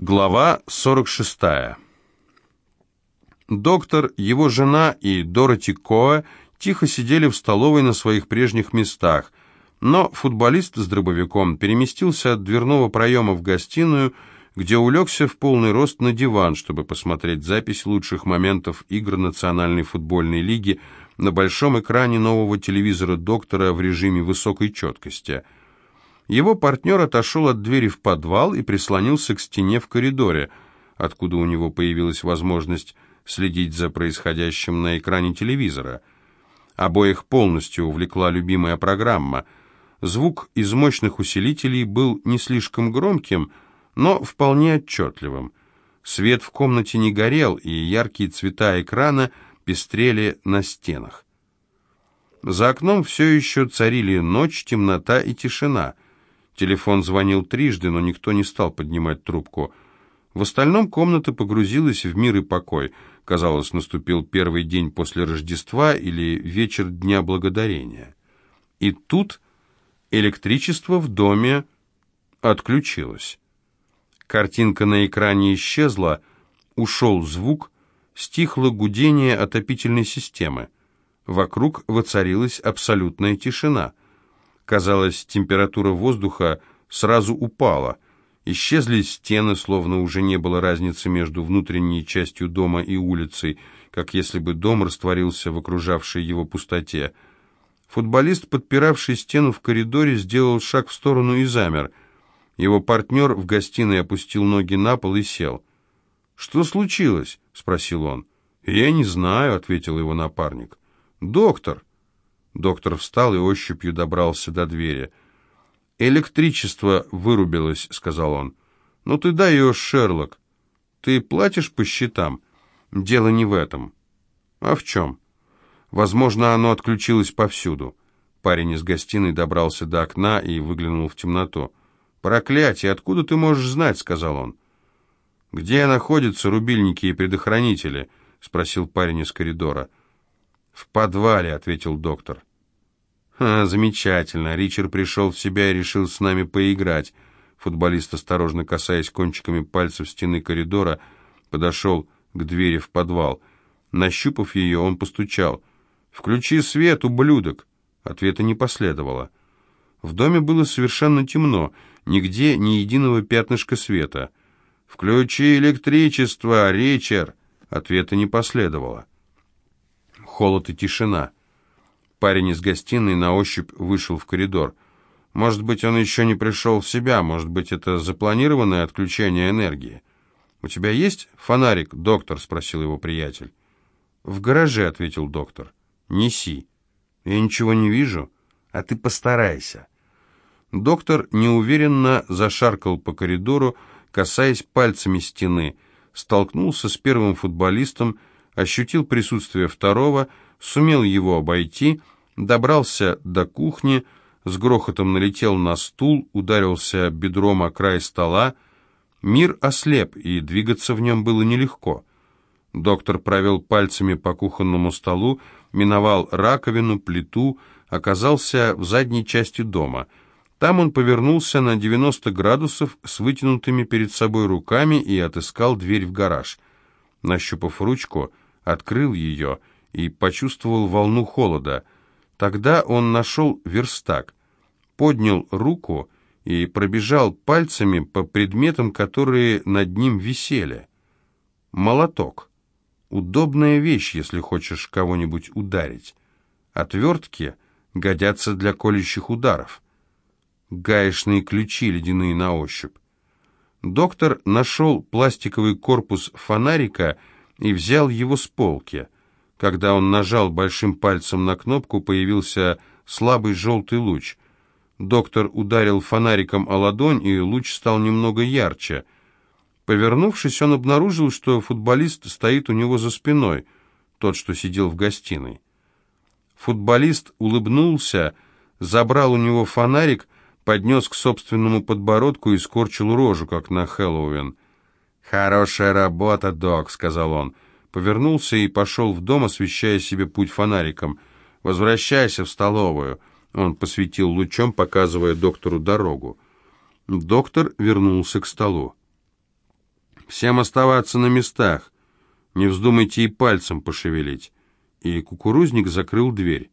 Глава 46. Доктор, его жена и Дороти Коэ тихо сидели в столовой на своих прежних местах, но футболист с дробовиком переместился от дверного проема в гостиную, где улегся в полный рост на диван, чтобы посмотреть запись лучших моментов игр Национальной футбольной лиги на большом экране нового телевизора доктора в режиме высокой четкости – его партнер отошел от двери в подвал и прислонился к стене в коридоре, откуда у него появилась возможность следить за происходящим на экране телевизора. Обоих полностью увлекла любимая программа. Звук из мощных усилителей был не слишком громким, но вполне отчетливым. Свет в комнате не горел, и яркие цвета экрана пестрели на стенах. За окном все еще царили ночь, темнота и тишина — Телефон звонил трижды, но никто не стал поднимать трубку. В остальном комната погрузилась в мир и покой. Казалось, наступил первый день после Рождества или вечер Дня Благодарения. И тут электричество в доме отключилось. Картинка на экране исчезла, ушел звук, стихло гудение отопительной системы. Вокруг воцарилась абсолютная тишина — Казалось, температура воздуха сразу упала. Исчезли стены, словно уже не было разницы между внутренней частью дома и улицей, как если бы дом растворился в окружавшей его пустоте. Футболист, подпиравший стену в коридоре, сделал шаг в сторону и замер. Его партнер в гостиной опустил ноги на пол и сел. «Что случилось?» — спросил он. «Я не знаю», — ответил его напарник. «Доктор». Доктор встал и ощупью добрался до двери. «Электричество вырубилось», — сказал он. «Ну ты даешь, Шерлок. Ты платишь по счетам? Дело не в этом». «А в чем?» «Возможно, оно отключилось повсюду». Парень из гостиной добрался до окна и выглянул в темноту. «Проклятие! Откуда ты можешь знать?» — сказал он. «Где находятся рубильники и предохранители?» — спросил парень из коридора. «В подвале», — ответил доктор. «А, замечательно. Ричард пришел в себя и решил с нами поиграть». Футболист, осторожно касаясь кончиками пальцев стены коридора, подошел к двери в подвал. Нащупав ее, он постучал. «Включи свет, ублюдок!» Ответа не последовало. В доме было совершенно темно, нигде ни единого пятнышка света. «Включи электричество, Ричард!» Ответа не последовало. Холод и тишина. Парень из гостиной на ощупь вышел в коридор. Может быть, он еще не пришел в себя, может быть, это запланированное отключение энергии. «У тебя есть фонарик, доктор?» — спросил его приятель. «В гараже», — ответил доктор. «Неси». «Я ничего не вижу». «А ты постарайся». Доктор неуверенно зашаркал по коридору, касаясь пальцами стены, столкнулся с первым футболистом, ощутил присутствие второго — сумел его обойти, добрался до кухни, с грохотом налетел на стул, ударился бедром о край стола. Мир ослеп, и двигаться в нем было нелегко. Доктор провел пальцами по кухонному столу, миновал раковину, плиту, оказался в задней части дома. Там он повернулся на 90 градусов с вытянутыми перед собой руками и отыскал дверь в гараж. Нащупав ручку, открыл ее — и почувствовал волну холода. Тогда он нашел верстак, поднял руку и пробежал пальцами по предметам, которые над ним висели. Молоток. Удобная вещь, если хочешь кого-нибудь ударить. Отвертки годятся для колющих ударов. Гаечные ключи, ледяные на ощупь. Доктор нашел пластиковый корпус фонарика и взял его с полки – когда он нажал большим пальцем на кнопку, появился слабый желтый луч. Доктор ударил фонариком о ладонь, и луч стал немного ярче. Повернувшись, он обнаружил, что футболист стоит у него за спиной, тот, что сидел в гостиной. Футболист улыбнулся, забрал у него фонарик, поднес к собственному подбородку и скорчил рожу, как на Хэллоуин. «Хорошая работа, док», — сказал он, — повернулся и пошел в дом, освещая себе путь фонариком. «Возвращайся в столовую», — он посветил лучом, показывая доктору дорогу. Доктор вернулся к столу. Всем оставаться на местах. Не вздумайте и пальцем пошевелить». И кукурузник закрыл дверь.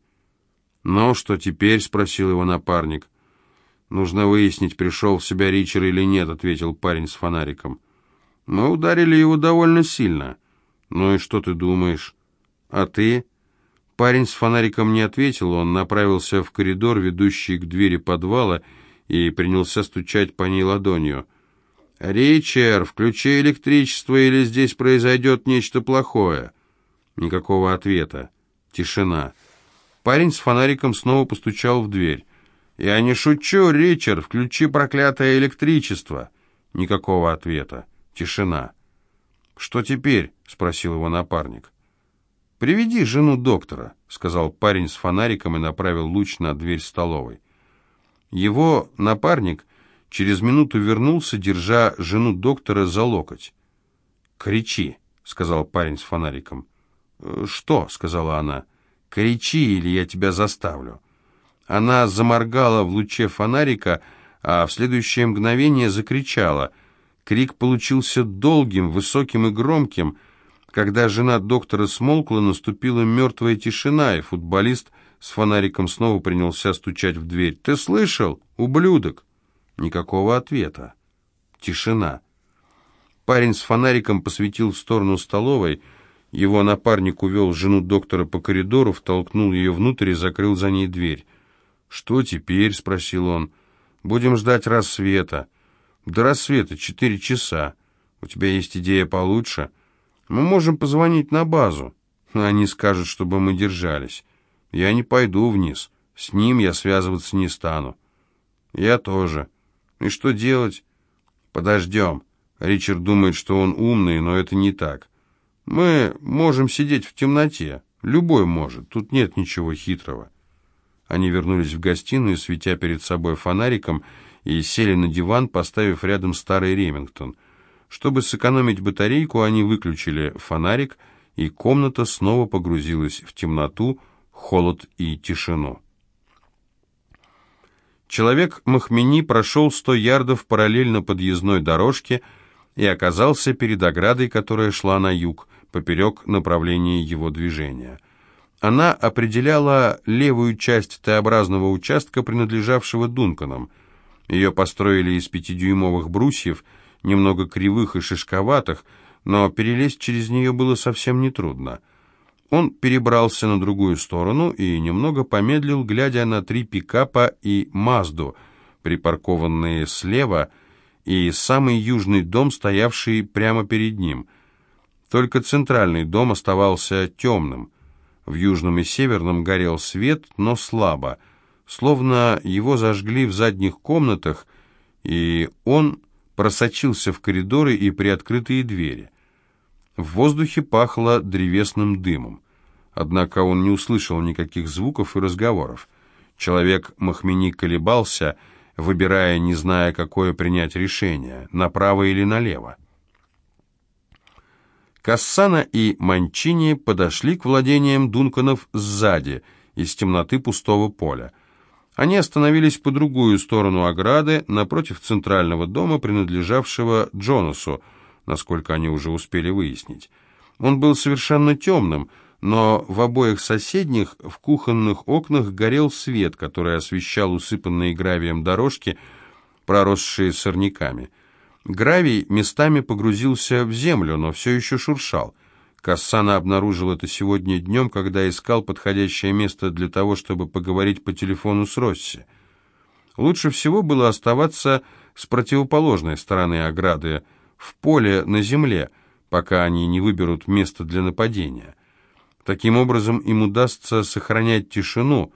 «Ну, что теперь?» — спросил его напарник. «Нужно выяснить, пришел в себя Ричард или нет», — ответил парень с фонариком. «Мы ударили его довольно сильно». «Ну и что ты думаешь?» «А ты?» Парень с фонариком не ответил, он направился в коридор, ведущий к двери подвала, и принялся стучать по ней ладонью. «Ричард, включи электричество, или здесь произойдет нечто плохое». Никакого ответа. Тишина. Парень с фонариком снова постучал в дверь. «Я не шучу, Ричард, включи проклятое электричество». Никакого ответа. Тишина. «Что теперь?» — спросил его напарник. «Приведи жену доктора», — сказал парень с фонариком и направил луч на дверь столовой. Его напарник через минуту вернулся, держа жену доктора за локоть. «Кричи», — сказал парень с фонариком. «Что?» — сказала она. «Кричи, или я тебя заставлю». Она заморгала в луче фонарика, а в следующее мгновение закричала. Крик получился долгим, высоким и громким. Когда жена доктора смолкла, наступила мертвая тишина, и футболист с фонариком снова принялся стучать в дверь. «Ты слышал, ублюдок?» Никакого ответа. Тишина. Парень с фонариком посветил в сторону столовой. Его напарник увел жену доктора по коридору, втолкнул ее внутрь и закрыл за ней дверь. «Что теперь?» — спросил он. «Будем ждать рассвета». «До рассвета четыре часа. У тебя есть идея получше?» «Мы можем позвонить на базу. Они скажут, чтобы мы держались. Я не пойду вниз. С ним я связываться не стану». «Я тоже. И что делать?» «Подождем. Ричард думает, что он умный, но это не так. Мы можем сидеть в темноте. Любой может. Тут нет ничего хитрого». Они вернулись в гостиную, светя перед собой фонариком, и сели на диван, поставив рядом старый Ремингтон. Чтобы сэкономить батарейку, они выключили фонарик, и комната снова погрузилась в темноту, холод и тишину. Человек Махмени прошел сто ярдов параллельно подъездной дорожке и оказался перед оградой, которая шла на юг, поперек направления его движения. Она определяла левую часть Т-образного участка, принадлежавшего Дунканам. Ее построили из пятидюймовых брусьев, немного кривых и шишковатых, но перелезть через нее было совсем нетрудно. Он перебрался на другую сторону и немного помедлил, глядя на три пикапа и Мазду, припаркованные слева, и самый южный дом, стоявший прямо перед ним. Только центральный дом оставался темным. В южном и северном горел свет, но слабо, словно его зажгли в задних комнатах, и он просочился в коридоры и приоткрытые двери. В воздухе пахло древесным дымом. Однако он не услышал никаких звуков и разговоров. Человек Махмени колебался, выбирая, не зная, какое принять решение, направо или налево. Кассана и Манчини подошли к владениям Дунканов сзади, из темноты пустого поля. Они остановились по другую сторону ограды, напротив центрального дома, принадлежавшего Джонасу, насколько они уже успели выяснить. Он был совершенно темным, но в обоих соседних, в кухонных окнах горел свет, который освещал усыпанные гравием дорожки, проросшие сорняками. Гравий местами погрузился в землю, но все еще шуршал. Кассана обнаружил это сегодня днем, когда искал подходящее место для того, чтобы поговорить по телефону с Росси. Лучше всего было оставаться с противоположной стороны ограды, в поле на земле, пока они не выберут место для нападения. Таким образом им удастся сохранять тишину,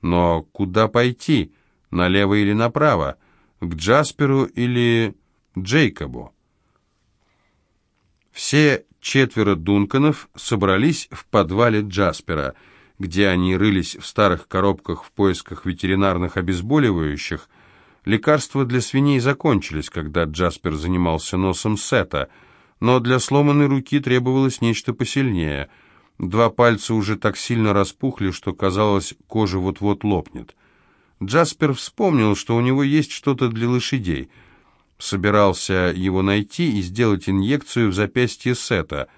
но куда пойти, налево или направо, к Джасперу или Джейкобу. Все четверо Дунканов собрались в подвале Джаспера, где они рылись в старых коробках в поисках ветеринарных обезболивающих. Лекарства для свиней закончились, когда Джаспер занимался носом Сета, но для сломанной руки требовалось нечто посильнее. Два пальца уже так сильно распухли, что казалось, кожа вот-вот лопнет. Джаспер вспомнил, что у него есть что-то для лошадей — собирался его найти и сделать инъекцию в запястье Сета.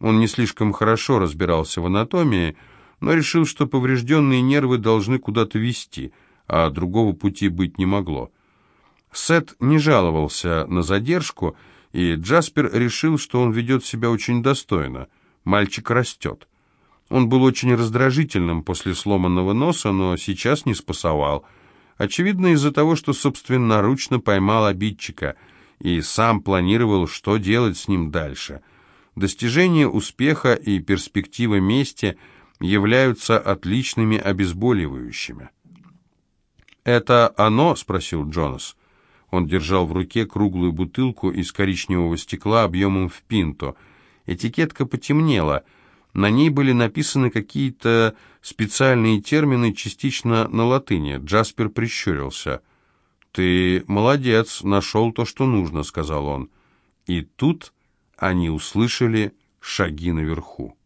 Он не слишком хорошо разбирался в анатомии, но решил, что поврежденные нервы должны куда-то вести, а другого пути быть не могло. Сет не жаловался на задержку, и Джаспер решил, что он ведет себя очень достойно. Мальчик растет. Он был очень раздражительным после сломанного носа, но сейчас не спасовал. Очевидно, из-за того, что собственноручно поймал обидчика и сам планировал, что делать с ним дальше. Достижение успеха и перспектива мести являются отличными обезболивающими. «Это оно?» — спросил Джонас. Он держал в руке круглую бутылку из коричневого стекла объемом в пинту. Этикетка потемнела — на ней были написаны какие-то специальные термины, частично на латыни. Джаспер прищурился. «Ты молодец, нашел то, что нужно», — сказал он. И тут они услышали шаги наверху.